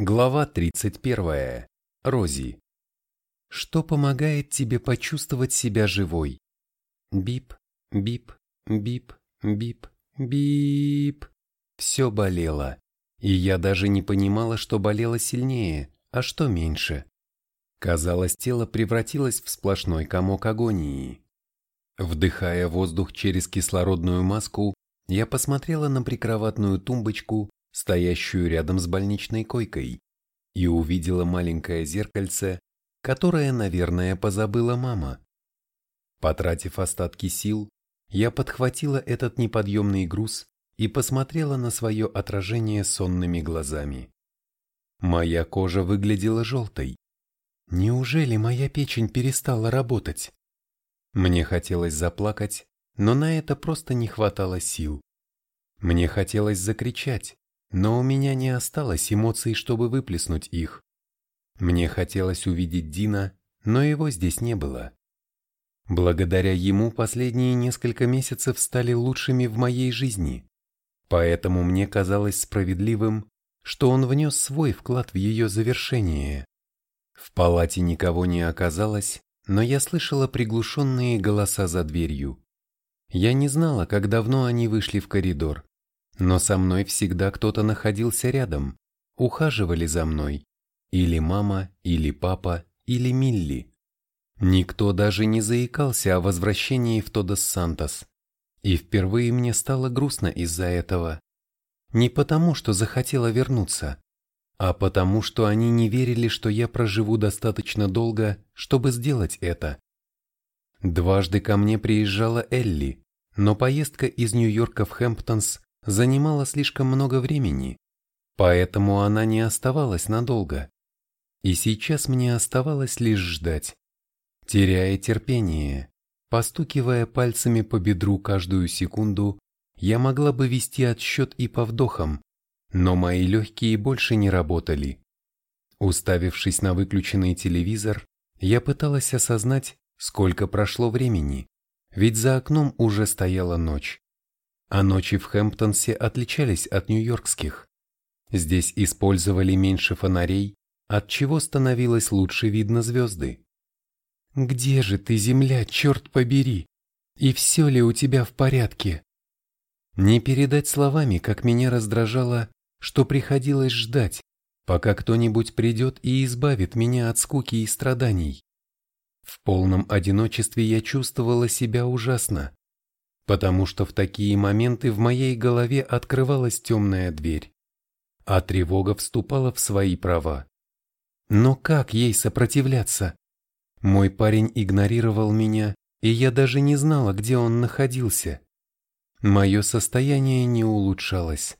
Глава 31. Рози. Что помогает тебе почувствовать себя живой? Бип, бип, бип, бип, бип. Все болело, и я даже не понимала, что болело сильнее, а что меньше. Казалось, тело превратилось в сплошной комок агонии. Вдыхая воздух через кислородную маску, я посмотрела на прикроватную тумбочку, стоящую рядом с больничной койкой, и увидела маленькое зеркальце, которое, наверное, позабыла мама. Потратив остатки сил, я подхватила этот неподъемный груз и посмотрела на свое отражение сонными глазами. Моя кожа выглядела желтой. Неужели моя печень перестала работать? Мне хотелось заплакать, но на это просто не хватало сил. Мне хотелось закричать, но у меня не осталось эмоций, чтобы выплеснуть их. Мне хотелось увидеть Дина, но его здесь не было. Благодаря ему последние несколько месяцев стали лучшими в моей жизни, поэтому мне казалось справедливым, что он внес свой вклад в ее завершение. В палате никого не оказалось, но я слышала приглушенные голоса за дверью. Я не знала, как давно они вышли в коридор. Но со мной всегда кто-то находился рядом, ухаживали за мной. Или мама, или папа, или Милли. Никто даже не заикался о возвращении в Тодос Сантос. И впервые мне стало грустно из-за этого. Не потому, что захотела вернуться, а потому, что они не верили, что я проживу достаточно долго, чтобы сделать это. Дважды ко мне приезжала Элли, но поездка из Нью-Йорка в Хэмптонс занимала слишком много времени, поэтому она не оставалась надолго. И сейчас мне оставалось лишь ждать, теряя терпение, постукивая пальцами по бедру каждую секунду, я могла бы вести отсчет и по вдохам, но мои легкие больше не работали. Уставившись на выключенный телевизор, я пыталась осознать, сколько прошло времени, ведь за окном уже стояла ночь а ночи в Хэмптонсе отличались от нью-йоркских. Здесь использовали меньше фонарей, от чего становилось лучше видно звезды. «Где же ты, земля, черт побери? И все ли у тебя в порядке?» Не передать словами, как меня раздражало, что приходилось ждать, пока кто-нибудь придет и избавит меня от скуки и страданий. В полном одиночестве я чувствовала себя ужасно, потому что в такие моменты в моей голове открывалась темная дверь, а тревога вступала в свои права. Но как ей сопротивляться? Мой парень игнорировал меня, и я даже не знала, где он находился. Мое состояние не улучшалось.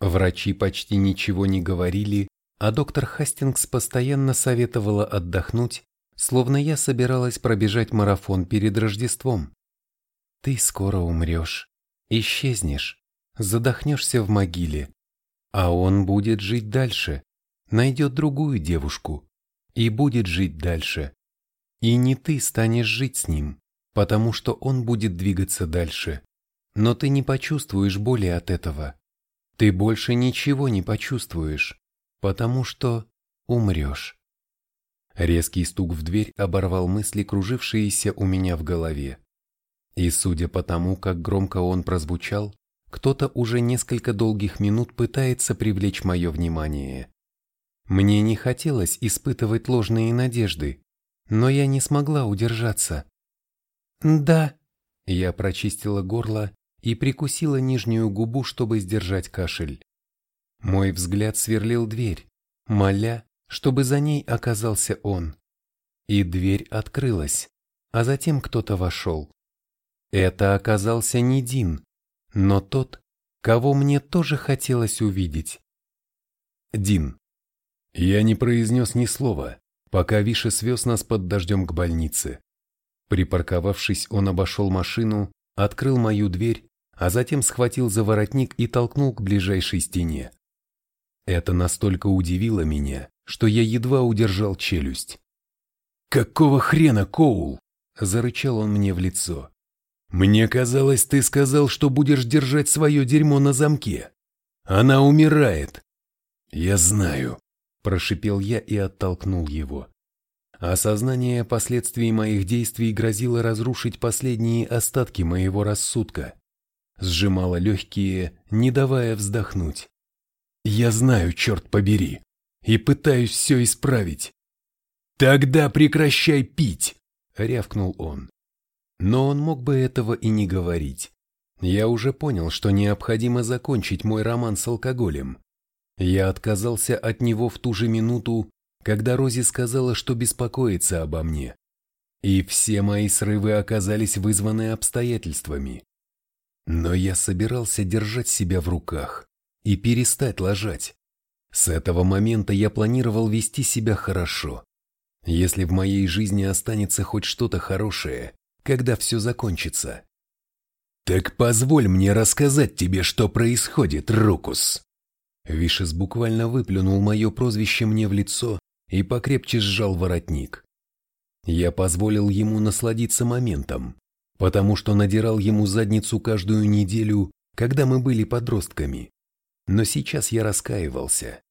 Врачи почти ничего не говорили, а доктор Хастингс постоянно советовала отдохнуть, словно я собиралась пробежать марафон перед Рождеством. Ты скоро умрешь, исчезнешь, задохнешься в могиле, а он будет жить дальше, найдет другую девушку и будет жить дальше. И не ты станешь жить с ним, потому что он будет двигаться дальше, но ты не почувствуешь боли от этого. Ты больше ничего не почувствуешь, потому что умрешь. Резкий стук в дверь оборвал мысли, кружившиеся у меня в голове. И судя по тому, как громко он прозвучал, кто-то уже несколько долгих минут пытается привлечь мое внимание. Мне не хотелось испытывать ложные надежды, но я не смогла удержаться. «Да», — я прочистила горло и прикусила нижнюю губу, чтобы сдержать кашель. Мой взгляд сверлил дверь, моля, чтобы за ней оказался он. И дверь открылась, а затем кто-то вошел. Это оказался не Дин, но тот, кого мне тоже хотелось увидеть. Дин. Я не произнес ни слова, пока Виша свез нас под дождем к больнице. Припарковавшись, он обошел машину, открыл мою дверь, а затем схватил за воротник и толкнул к ближайшей стене. Это настолько удивило меня, что я едва удержал челюсть. «Какого хрена, Коул?» – зарычал он мне в лицо. Мне казалось, ты сказал, что будешь держать свое дерьмо на замке. Она умирает. Я знаю. прошипел я и оттолкнул его. Осознание последствий моих действий грозило разрушить последние остатки моего рассудка. Сжимало легкие, не давая вздохнуть. Я знаю, черт побери, и пытаюсь все исправить. «Тогда прекращай пить!» — рявкнул он. Но он мог бы этого и не говорить. Я уже понял, что необходимо закончить мой роман с алкоголем. Я отказался от него в ту же минуту, когда Рози сказала, что беспокоится обо мне. И все мои срывы оказались вызваны обстоятельствами. Но я собирался держать себя в руках и перестать лажать. С этого момента я планировал вести себя хорошо. Если в моей жизни останется хоть что-то хорошее, когда все закончится. «Так позволь мне рассказать тебе, что происходит, Рукус!» Вишес буквально выплюнул мое прозвище мне в лицо и покрепче сжал воротник. Я позволил ему насладиться моментом, потому что надирал ему задницу каждую неделю, когда мы были подростками. Но сейчас я раскаивался,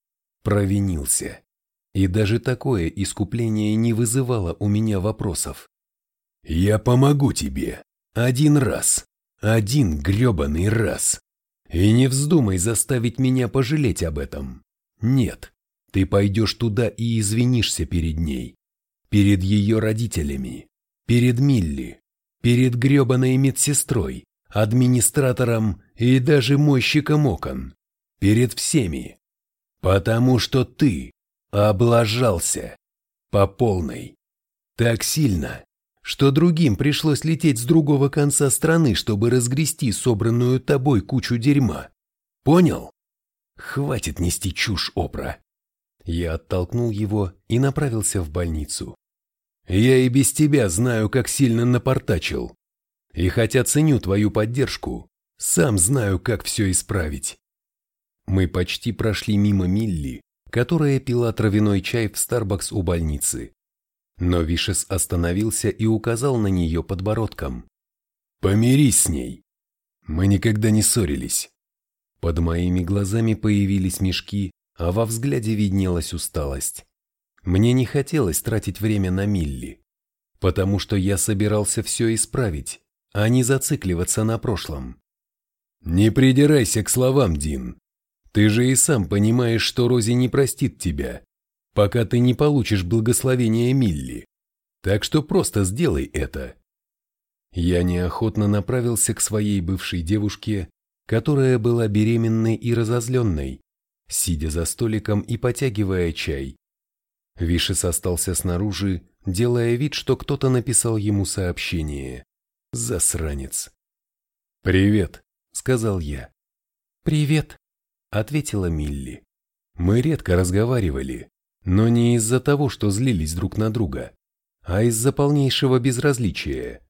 провинился. И даже такое искупление не вызывало у меня вопросов. «Я помогу тебе. Один раз. Один гребаный раз. И не вздумай заставить меня пожалеть об этом. Нет, ты пойдешь туда и извинишься перед ней. Перед ее родителями. Перед Милли. Перед гребаной медсестрой, администратором и даже мойщиком окон. Перед всеми. Потому что ты облажался. По полной. Так сильно, что другим пришлось лететь с другого конца страны, чтобы разгрести собранную тобой кучу дерьма. Понял? Хватит нести чушь, Опра. Я оттолкнул его и направился в больницу. Я и без тебя знаю, как сильно напортачил. И хотя ценю твою поддержку, сам знаю, как все исправить. Мы почти прошли мимо Милли, которая пила травяной чай в Старбакс у больницы. Но Вишес остановился и указал на нее подбородком. «Помирись с ней! Мы никогда не ссорились!» Под моими глазами появились мешки, а во взгляде виднелась усталость. Мне не хотелось тратить время на Милли, потому что я собирался все исправить, а не зацикливаться на прошлом. «Не придирайся к словам, Дин. Ты же и сам понимаешь, что Рози не простит тебя, пока ты не получишь благословения Милли. Так что просто сделай это. Я неохотно направился к своей бывшей девушке, которая была беременной и разозленной, сидя за столиком и потягивая чай. Вишес остался снаружи, делая вид, что кто-то написал ему сообщение. Засранец. «Привет», — сказал я. «Привет», — ответила Милли. Мы редко разговаривали, но не из-за того, что злились друг на друга, а из-за полнейшего безразличия.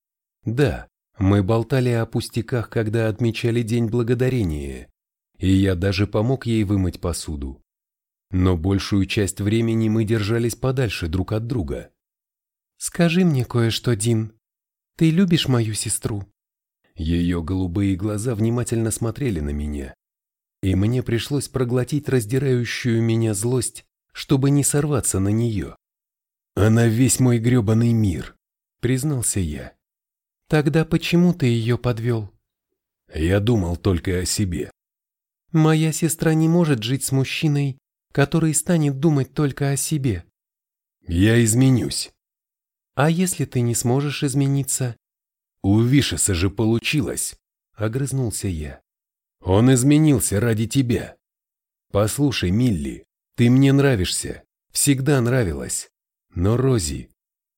Да, мы болтали о пустяках, когда отмечали День Благодарения, и я даже помог ей вымыть посуду. Но большую часть времени мы держались подальше друг от друга. «Скажи мне кое-что, Дин. Ты любишь мою сестру?» Ее голубые глаза внимательно смотрели на меня, и мне пришлось проглотить раздирающую меня злость чтобы не сорваться на нее. «Она весь мой гребаный мир», — признался я. «Тогда почему ты ее подвел?» Я думал только о себе. «Моя сестра не может жить с мужчиной, который станет думать только о себе». «Я изменюсь». «А если ты не сможешь измениться?» «У Вишеса же получилось», — огрызнулся я. «Он изменился ради тебя. Послушай, Милли, ты мне нравишься, всегда нравилась. Но Рози,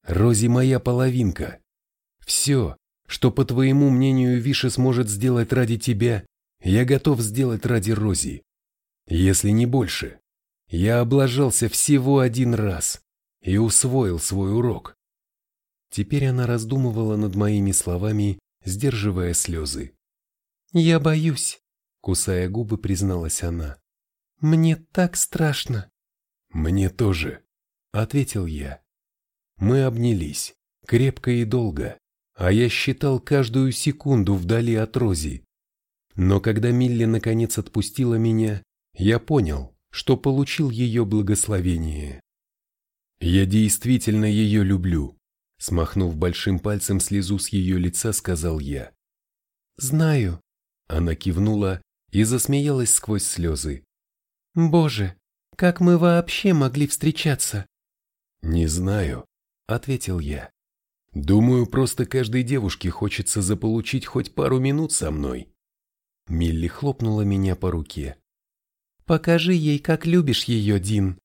Рози моя половинка. Все, что, по твоему мнению, Виша сможет сделать ради тебя, я готов сделать ради Рози. Если не больше. Я облажался всего один раз и усвоил свой урок. Теперь она раздумывала над моими словами, сдерживая слезы. «Я боюсь», — кусая губы, призналась она. «Мне так страшно». «Мне тоже», — ответил я. Мы обнялись, крепко и долго, а я считал каждую секунду вдали от Рози. Но когда Милли наконец отпустила меня, я понял, что получил ее благословение. «Я действительно ее люблю», — смахнув большим пальцем слезу с ее лица, сказал я. «Знаю», — она кивнула и засмеялась сквозь слезы. «Боже, как мы вообще могли встречаться?» «Не знаю», — ответил я. «Думаю, просто каждой девушке хочется заполучить хоть пару минут со мной». Милли хлопнула меня по руке. «Покажи ей, как любишь ее, Дин».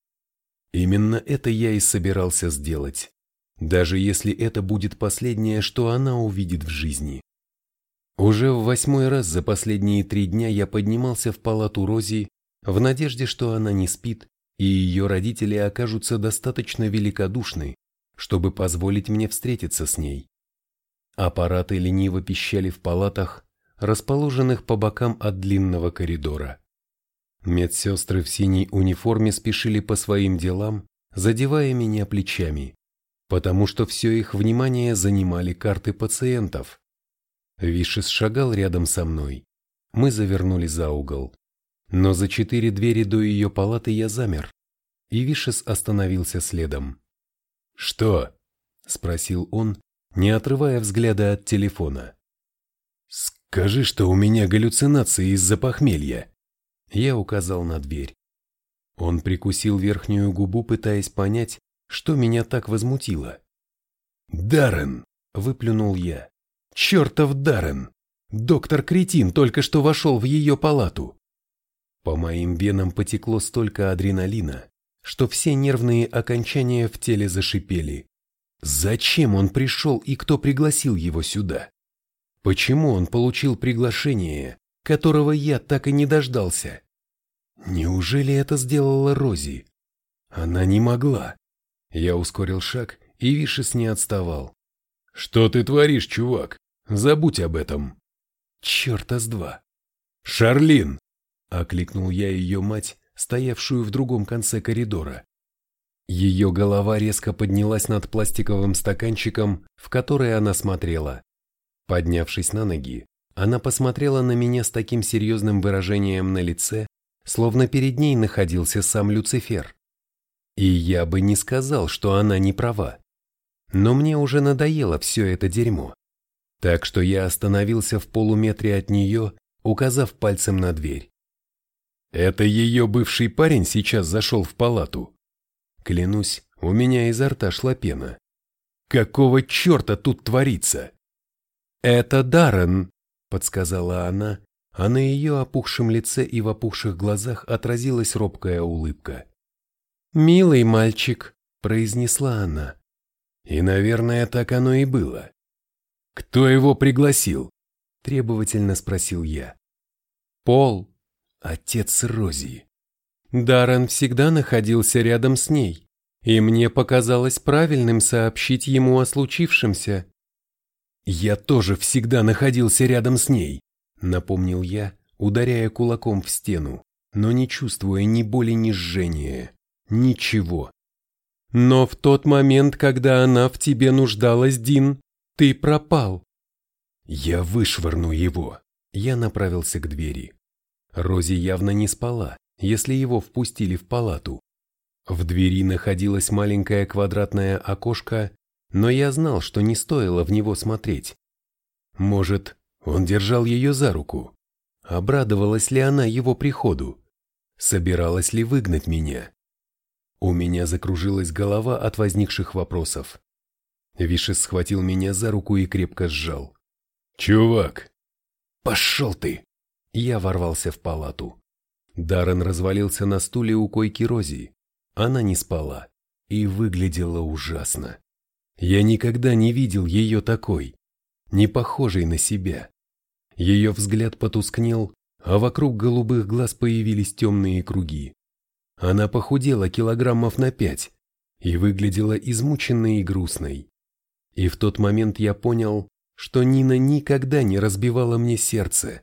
Именно это я и собирался сделать, даже если это будет последнее, что она увидит в жизни. Уже в восьмой раз за последние три дня я поднимался в палату Рози в надежде, что она не спит, и ее родители окажутся достаточно великодушны, чтобы позволить мне встретиться с ней. Аппараты лениво пищали в палатах, расположенных по бокам от длинного коридора. Медсестры в синей униформе спешили по своим делам, задевая меня плечами, потому что все их внимание занимали карты пациентов. Вишес шагал рядом со мной. Мы завернули за угол. Но за четыре двери до ее палаты я замер, и Вишес остановился следом. «Что?» – спросил он, не отрывая взгляда от телефона. «Скажи, что у меня галлюцинации из-за похмелья». Я указал на дверь. Он прикусил верхнюю губу, пытаясь понять, что меня так возмутило. «Даррен!» – выплюнул я. «Чертов Даррен! Доктор Кретин только что вошел в ее палату. По моим венам потекло столько адреналина, что все нервные окончания в теле зашипели. Зачем он пришел и кто пригласил его сюда? Почему он получил приглашение, которого я так и не дождался? Неужели это сделала Рози? Она не могла. Я ускорил шаг, и Вишес не отставал. «Что ты творишь, чувак? Забудь об этом!» «Черта с два!» «Шарлин!» Окликнул я ее мать, стоявшую в другом конце коридора. Ее голова резко поднялась над пластиковым стаканчиком, в который она смотрела. Поднявшись на ноги, она посмотрела на меня с таким серьезным выражением на лице, словно перед ней находился сам Люцифер. И я бы не сказал, что она не права. Но мне уже надоело все это дерьмо. Так что я остановился в полуметре от нее, указав пальцем на дверь. Это ее бывший парень сейчас зашел в палату. Клянусь, у меня изо рта шла пена. Какого черта тут творится? Это Даррен, подсказала она, а на ее опухшем лице и в опухших глазах отразилась робкая улыбка. «Милый мальчик», — произнесла она. И, наверное, так оно и было. «Кто его пригласил?» — требовательно спросил я. «Пол», отец Рози. Даррен всегда находился рядом с ней, и мне показалось правильным сообщить ему о случившемся. «Я тоже всегда находился рядом с ней», — напомнил я, ударяя кулаком в стену, но не чувствуя ни боли, ни жжения. Ничего. «Но в тот момент, когда она в тебе нуждалась, Дин, ты пропал». «Я вышвырну его». Я направился к двери. Рози явно не спала, если его впустили в палату. В двери находилось маленькое квадратное окошко, но я знал, что не стоило в него смотреть. Может, он держал ее за руку? Обрадовалась ли она его приходу? Собиралась ли выгнать меня? У меня закружилась голова от возникших вопросов. Вишес схватил меня за руку и крепко сжал. «Чувак!» «Пошел ты!» Я ворвался в палату. Даррен развалился на стуле у койки Рози. Она не спала и выглядела ужасно. Я никогда не видел ее такой, не похожей на себя. Ее взгляд потускнел, а вокруг голубых глаз появились темные круги. Она похудела килограммов на пять и выглядела измученной и грустной. И в тот момент я понял, что Нина никогда не разбивала мне сердце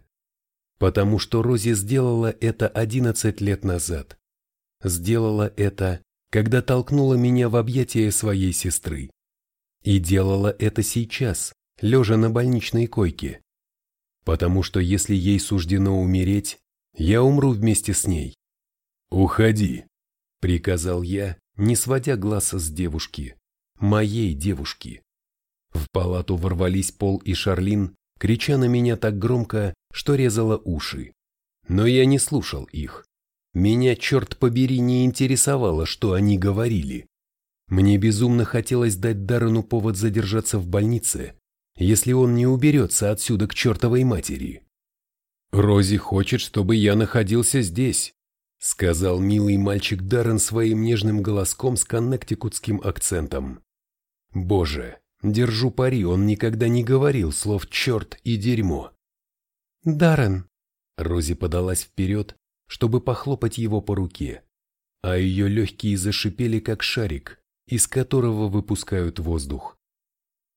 потому что Рози сделала это 11 лет назад. Сделала это, когда толкнула меня в объятия своей сестры. И делала это сейчас, лежа на больничной койке. Потому что если ей суждено умереть, я умру вместе с ней. «Уходи», — приказал я, не сводя глаз с девушки, моей девушки. В палату ворвались Пол и Шарлин, крича на меня так громко, что резало уши. Но я не слушал их. Меня, черт побери, не интересовало, что они говорили. Мне безумно хотелось дать Даррену повод задержаться в больнице, если он не уберется отсюда к чертовой матери. «Рози хочет, чтобы я находился здесь», сказал милый мальчик Даррен своим нежным голоском с коннектикутским акцентом. «Боже, держу пари, он никогда не говорил слов «черт» и «дерьмо». «Даррен», Рози подалась вперед, чтобы похлопать его по руке, а ее легкие зашипели, как шарик, из которого выпускают воздух.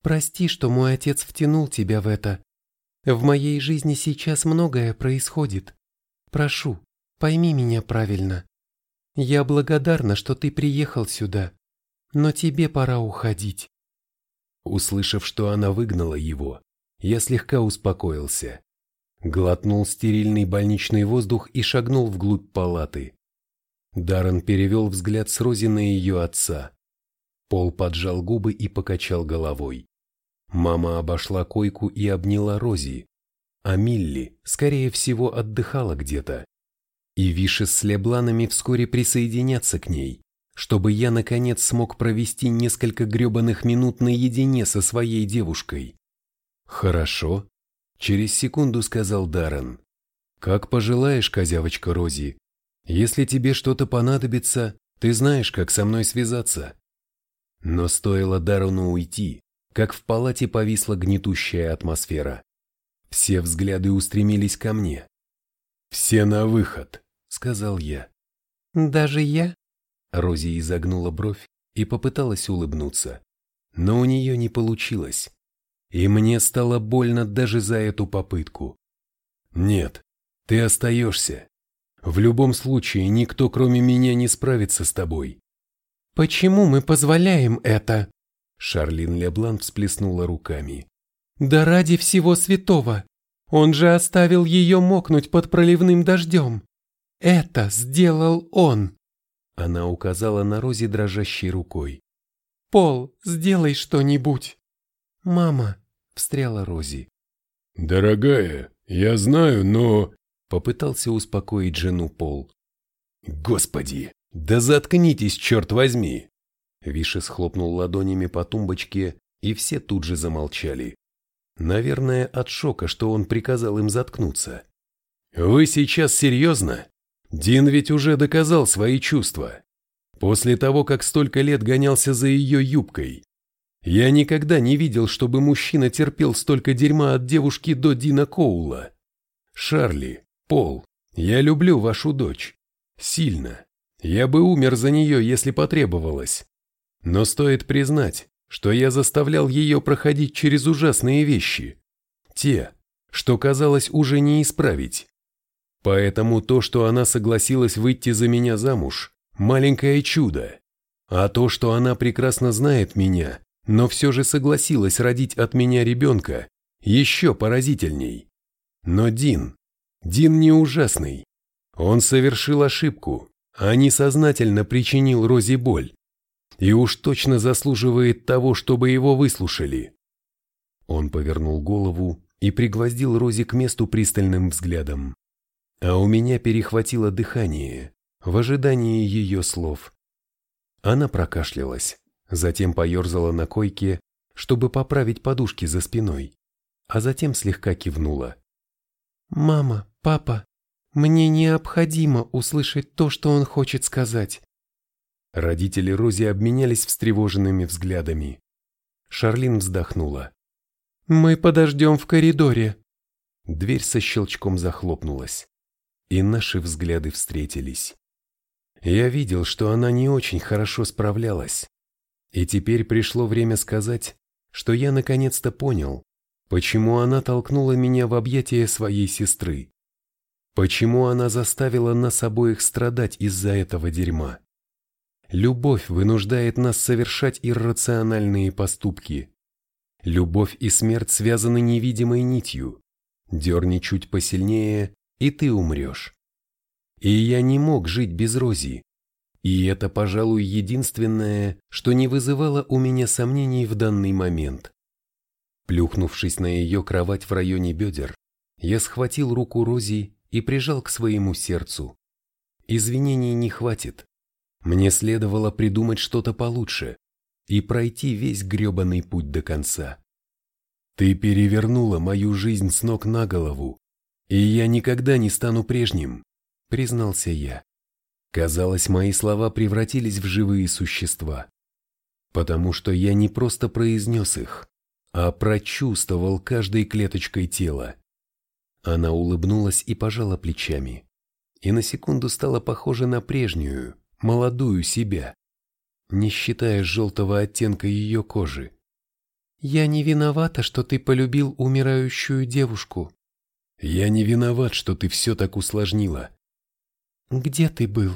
«Прости, что мой отец втянул тебя в это. В моей жизни сейчас многое происходит. Прошу, пойми меня правильно. Я благодарна, что ты приехал сюда, но тебе пора уходить». Услышав, что она выгнала его, я слегка успокоился глотнул стерильный больничный воздух и шагнул вглубь палаты. Даррен перевел взгляд с Рози на ее отца. Пол поджал губы и покачал головой. Мама обошла койку и обняла Рози, а Милли, скорее всего, отдыхала где-то. И Виши с Лебланами вскоре присоединятся к ней, чтобы я, наконец, смог провести несколько гребаных минут наедине со своей девушкой. Хорошо, Через секунду сказал Даррен. «Как пожелаешь, козявочка Рози. Если тебе что-то понадобится, ты знаешь, как со мной связаться». Но стоило Даррену уйти, как в палате повисла гнетущая атмосфера. Все взгляды устремились ко мне. «Все на выход», — сказал я. «Даже я?» Рози изогнула бровь и попыталась улыбнуться. Но у нее не получилось. И мне стало больно даже за эту попытку. Нет, ты остаешься. В любом случае никто кроме меня не справится с тобой. Почему мы позволяем это? Шарлин Леблан всплеснула руками. Да ради всего святого! Он же оставил ее мокнуть под проливным дождем. Это сделал он. Она указала на Рози дрожащей рукой. Пол, сделай что-нибудь. Мама, встряла Рози. «Дорогая, я знаю, но...» Попытался успокоить жену Пол. «Господи, да заткнитесь, черт возьми!» Виши схлопнул ладонями по тумбочке, и все тут же замолчали. Наверное, от шока, что он приказал им заткнуться. «Вы сейчас серьезно? Дин ведь уже доказал свои чувства. После того, как столько лет гонялся за ее юбкой, я никогда не видел, чтобы мужчина терпел столько дерьма от девушки до Дина Коула. Шарли, Пол, я люблю вашу дочь. Сильно. Я бы умер за нее, если потребовалось. Но стоит признать, что я заставлял ее проходить через ужасные вещи. Те, что казалось уже не исправить. Поэтому то, что она согласилась выйти за меня замуж, маленькое чудо. А то, что она прекрасно знает меня, но все же согласилась родить от меня ребенка, еще поразительней. Но Дин, Дин не ужасный. Он совершил ошибку, а несознательно причинил Розе боль. И уж точно заслуживает того, чтобы его выслушали. Он повернул голову и пригвоздил Рози к месту пристальным взглядом. А у меня перехватило дыхание в ожидании ее слов. Она прокашлялась затем поерзала на койке, чтобы поправить подушки за спиной, а затем слегка кивнула. «Мама, папа, мне необходимо услышать то, что он хочет сказать». Родители Рози обменялись встревоженными взглядами. Шарлин вздохнула. «Мы подождем в коридоре». Дверь со щелчком захлопнулась, и наши взгляды встретились. Я видел, что она не очень хорошо справлялась, и теперь пришло время сказать, что я наконец-то понял, почему она толкнула меня в объятия своей сестры. Почему она заставила нас обоих страдать из-за этого дерьма. Любовь вынуждает нас совершать иррациональные поступки. Любовь и смерть связаны невидимой нитью. Дерни чуть посильнее, и ты умрешь. И я не мог жить без Рози. И это, пожалуй, единственное, что не вызывало у меня сомнений в данный момент. Плюхнувшись на ее кровать в районе бедер, я схватил руку Рози и прижал к своему сердцу. Извинений не хватит. Мне следовало придумать что-то получше и пройти весь гребаный путь до конца. Ты перевернула мою жизнь с ног на голову, и я никогда не стану прежним, признался я. Казалось, мои слова превратились в живые существа, потому что я не просто произнес их, а прочувствовал каждой клеточкой тела. Она улыбнулась и пожала плечами, и на секунду стала похожа на прежнюю, молодую себя, не считая желтого оттенка ее кожи. «Я не виновата, что ты полюбил умирающую девушку». «Я не виноват, что ты все так усложнила. «Где ты был?»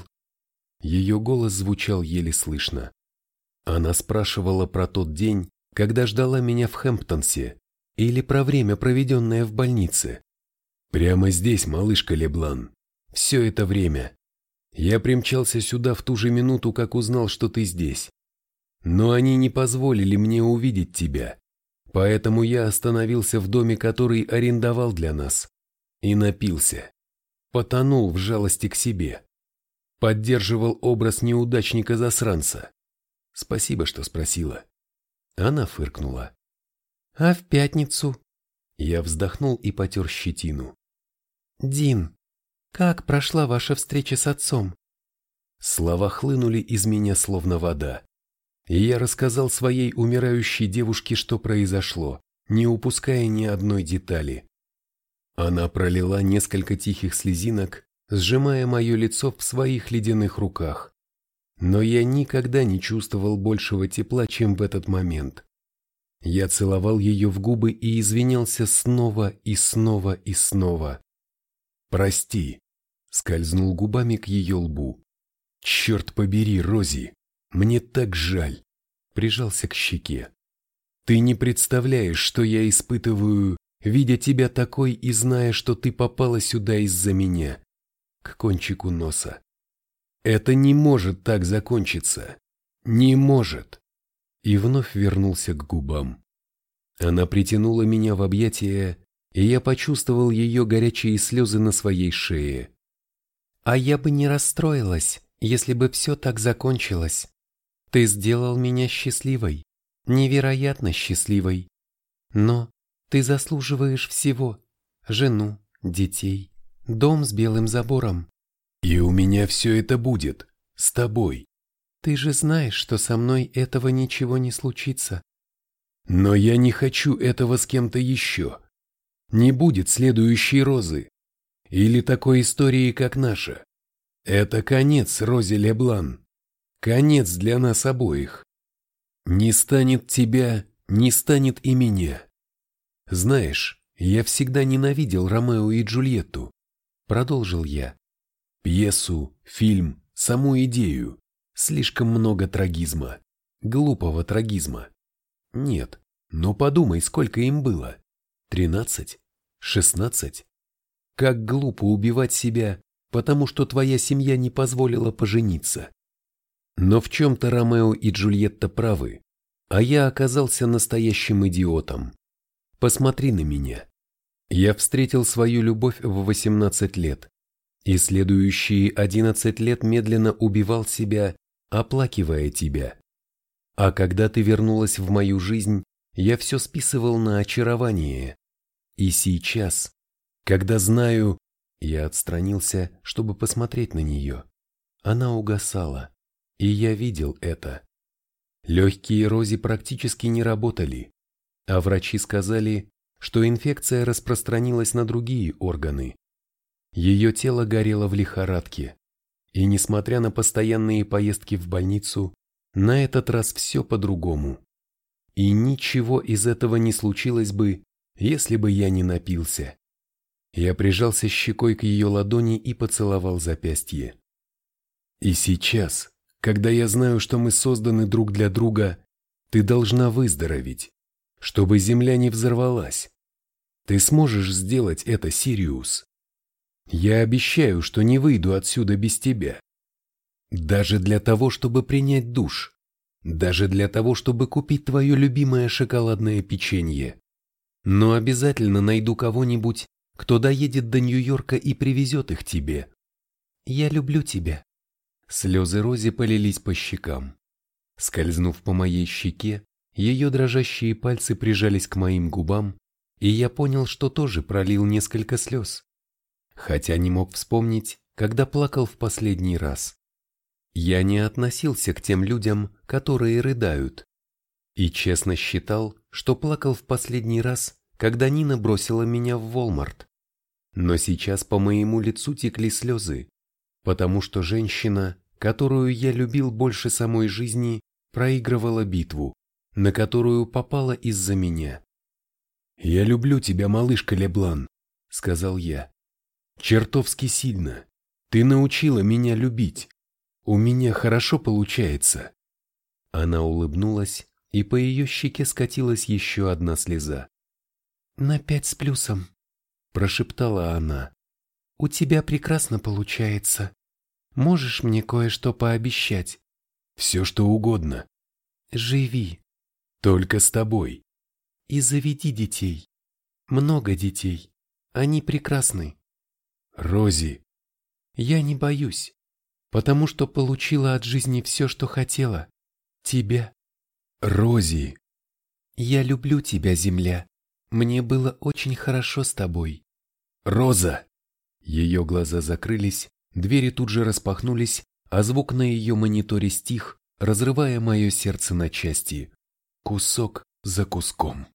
Ее голос звучал еле слышно. Она спрашивала про тот день, когда ждала меня в Хэмптонсе, или про время, проведенное в больнице. Прямо здесь, малышка Леблан. Все это время. Я примчался сюда в ту же минуту, как узнал, что ты здесь. Но они не позволили мне увидеть тебя. Поэтому я остановился в доме, который арендовал для нас, и напился потонул в жалости к себе. Поддерживал образ неудачника-засранца. Спасибо, что спросила. Она фыркнула. А в пятницу? Я вздохнул и потер щетину. Дин, как прошла ваша встреча с отцом? Слова хлынули из меня словно вода. И я рассказал своей умирающей девушке, что произошло, не упуская ни одной детали. Она пролила несколько тихих слезинок, сжимая мое лицо в своих ледяных руках. Но я никогда не чувствовал большего тепла, чем в этот момент. Я целовал ее в губы и извинялся снова и снова и снова. «Прости», — скользнул губами к ее лбу. «Черт побери, Рози, мне так жаль», — прижался к щеке. «Ты не представляешь, что я испытываю, видя тебя такой и зная, что ты попала сюда из-за меня, к кончику носа. Это не может так закончиться. Не может. И вновь вернулся к губам. Она притянула меня в объятия, и я почувствовал ее горячие слезы на своей шее. А я бы не расстроилась, если бы все так закончилось. Ты сделал меня счастливой, невероятно счастливой. Но ты заслуживаешь всего. Жену, детей, дом с белым забором. И у меня все это будет. С тобой. Ты же знаешь, что со мной этого ничего не случится. Но я не хочу этого с кем-то еще. Не будет следующей розы. Или такой истории, как наша. Это конец Розе Леблан. Конец для нас обоих. Не станет тебя, не станет и меня. Знаешь, я всегда ненавидел Ромео и Джульетту. Продолжил я. Пьесу, фильм, саму идею. Слишком много трагизма. Глупого трагизма. Нет, но подумай, сколько им было. Тринадцать? Шестнадцать? Как глупо убивать себя, потому что твоя семья не позволила пожениться. Но в чем-то Ромео и Джульетта правы, а я оказался настоящим идиотом. Посмотри на меня. Я встретил свою любовь в 18 лет, и следующие 11 лет медленно убивал себя, оплакивая тебя. А когда ты вернулась в мою жизнь, я все списывал на очарование. И сейчас, когда знаю, я отстранился, чтобы посмотреть на нее. Она угасала, и я видел это. Легкие рози практически не работали, а врачи сказали, что инфекция распространилась на другие органы. Ее тело горело в лихорадке, и несмотря на постоянные поездки в больницу, на этот раз все по-другому. И ничего из этого не случилось бы, если бы я не напился. Я прижался щекой к ее ладони и поцеловал запястье. И сейчас, когда я знаю, что мы созданы друг для друга, ты должна выздороветь чтобы Земля не взорвалась. Ты сможешь сделать это, Сириус? Я обещаю, что не выйду отсюда без тебя. Даже для того, чтобы принять душ. Даже для того, чтобы купить твое любимое шоколадное печенье. Но обязательно найду кого-нибудь, кто доедет до Нью-Йорка и привезет их тебе. Я люблю тебя. Слезы Рози полились по щекам. Скользнув по моей щеке, ее дрожащие пальцы прижались к моим губам, и я понял, что тоже пролил несколько слез. Хотя не мог вспомнить, когда плакал в последний раз. Я не относился к тем людям, которые рыдают. И честно считал, что плакал в последний раз, когда Нина бросила меня в Волмарт. Но сейчас по моему лицу текли слезы, потому что женщина, которую я любил больше самой жизни, проигрывала битву, на которую попала из-за меня. «Я люблю тебя, малышка Леблан», — сказал я. «Чертовски сильно. Ты научила меня любить. У меня хорошо получается». Она улыбнулась, и по ее щеке скатилась еще одна слеза. «На пять с плюсом», — прошептала она. «У тебя прекрасно получается. Можешь мне кое-что пообещать?» «Все, что угодно». «Живи». «Только с тобой». «И заведи детей. Много детей. Они прекрасны». «Рози». «Я не боюсь потому что получила от жизни все, что хотела. Тебя. Рози. Я люблю тебя, земля. Мне было очень хорошо с тобой. Роза. Ее глаза закрылись, двери тут же распахнулись, а звук на ее мониторе стих, разрывая мое сердце на части. Кусок за куском.